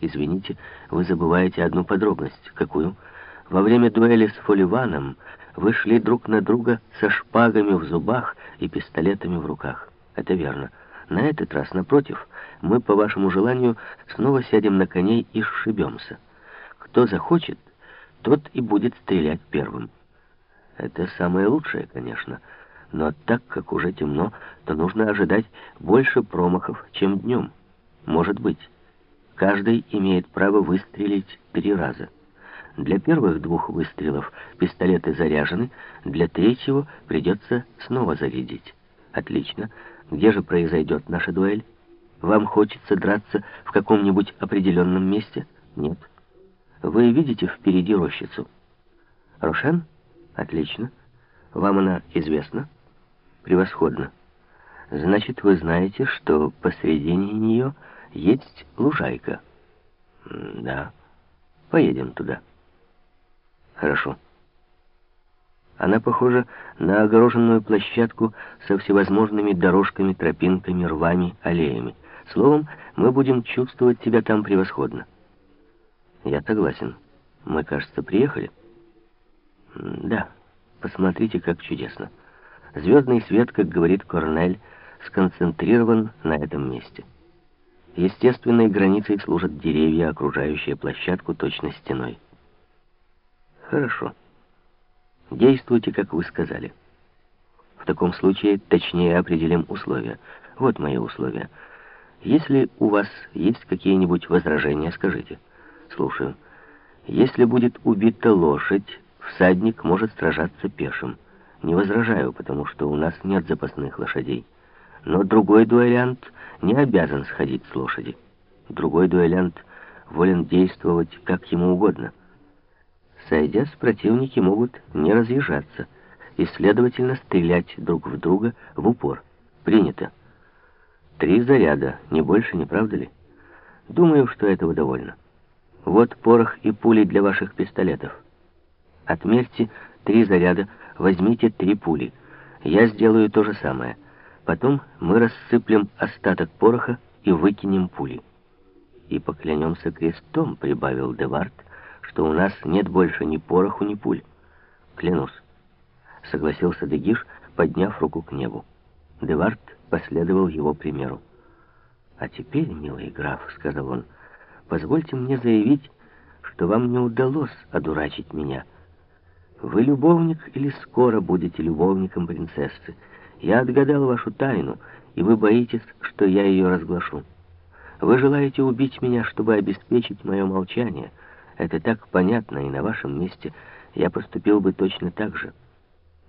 Извините, вы забываете одну подробность. Какую? Во время дуэли с Фоливаном вы шли друг на друга со шпагами в зубах и пистолетами в руках. Это верно. На этот раз, напротив, мы, по вашему желанию, снова сядем на коней и сшибемся. Кто захочет, тот и будет стрелять первым. Это самое лучшее, конечно. Но так как уже темно, то нужно ожидать больше промахов, чем днем. Может быть. Каждый имеет право выстрелить три раза. Для первых двух выстрелов пистолеты заряжены, для третьего придется снова зарядить. Отлично. Где же произойдет наша дуэль? Вам хочется драться в каком-нибудь определенном месте? Нет. Вы видите впереди рощицу? Рошен? Отлично. Вам она известна? Превосходно. Значит, вы знаете, что посредине нее есть лужайка. Да. Поедем туда. Хорошо. Она похожа на огороженную площадку со всевозможными дорожками, тропинками, рвами, аллеями. Словом, мы будем чувствовать себя там превосходно. Я согласен. Мы, кажется, приехали. Да, посмотрите, как чудесно. Звездный свет, как говорит Корнель, сконцентрирован на этом месте. Естественной границей служат деревья, окружающие площадку точно стеной. Хорошо. Действуйте, как вы сказали. В таком случае точнее определим условия. Вот мои условия. Если у вас есть какие-нибудь возражения, скажите. Слушаю. Если будет убита лошадь, всадник может сражаться пешим. Не возражаю, потому что у нас нет запасных лошадей. Но другой дуэлянт не обязан сходить с лошади. Другой дуэлянт волен действовать как ему угодно. Сойдясь, противники могут не разъезжаться и, следовательно, стрелять друг в друга в упор. Принято. Три заряда, не больше, не правда ли? Думаю, что этого довольно. Вот порох и пули для ваших пистолетов. Отмерьте три заряда, возьмите три пули. Я сделаю то же самое. Потом мы рассыплем остаток пороха и выкинем пули. И поклянемся крестом, прибавил Девард, что у нас нет больше ни пороху, ни пуль. Клянусь. Согласился Дегиш, подняв руку к небу. Девард последовал его примеру. «А теперь, милый граф», — сказал он, — «позвольте мне заявить, что вам не удалось одурачить меня. Вы любовник или скоро будете любовником принцессы. Я отгадал вашу тайну, и вы боитесь, что я ее разглашу. Вы желаете убить меня, чтобы обеспечить мое молчание». Это так понятно, и на вашем месте я поступил бы точно так же.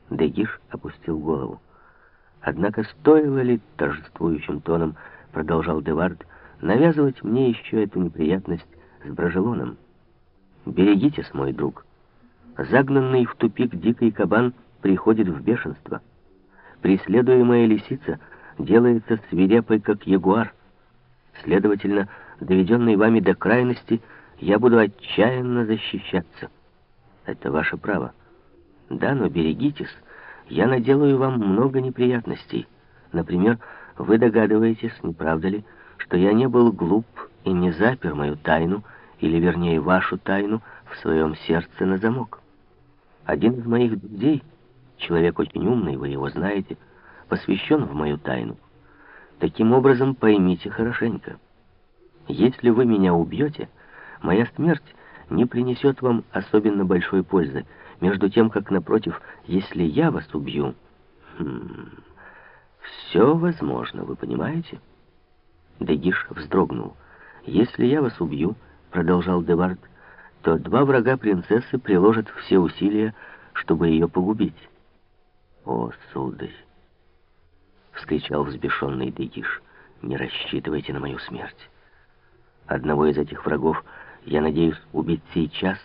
Дегиш опустил голову. Однако стоило ли торжествующим тоном, продолжал Девард, навязывать мне еще эту неприятность с Брожелоном? Берегитесь, мой друг. Загнанный в тупик дикий кабан приходит в бешенство. Преследуемая лисица делается свирепой, как ягуар. Следовательно, доведенный вами до крайности — я буду отчаянно защищаться. Это ваше право. Да, но берегитесь. Я наделаю вам много неприятностей. Например, вы догадываетесь, не правда ли, что я не был глуп и не запер мою тайну, или, вернее, вашу тайну, в своем сердце на замок. Один из моих друзей, человек очень умный, вы его знаете, посвящен в мою тайну. Таким образом, поймите хорошенько. Если вы меня убьете, Моя смерть не принесет вам особенно большой пользы, между тем, как, напротив, если я вас убью... Хм, все возможно, вы понимаете? Дегиш вздрогнул. «Если я вас убью, — продолжал Девард, — то два врага принцессы приложат все усилия, чтобы ее погубить». «О, сударь!» — вскричал взбешенный Дегиш. «Не рассчитывайте на мою смерть. Одного из этих врагов я надеюсь убить сейчас,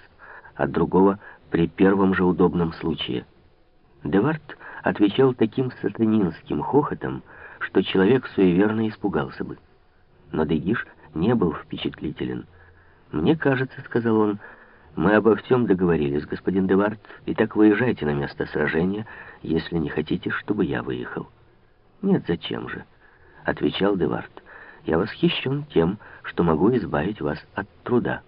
а другого при первом же удобном случае. Девард отвечал таким сатанинским хохотом, что человек суеверно испугался бы. Но Дегиш не был впечатлителен. «Мне кажется, — сказал он, — мы обо всем договорились, господин Девард, так выезжайте на место сражения, если не хотите, чтобы я выехал». «Нет, зачем же?» — отвечал Девард. Я восхищен тем, что могу избавить вас от труда».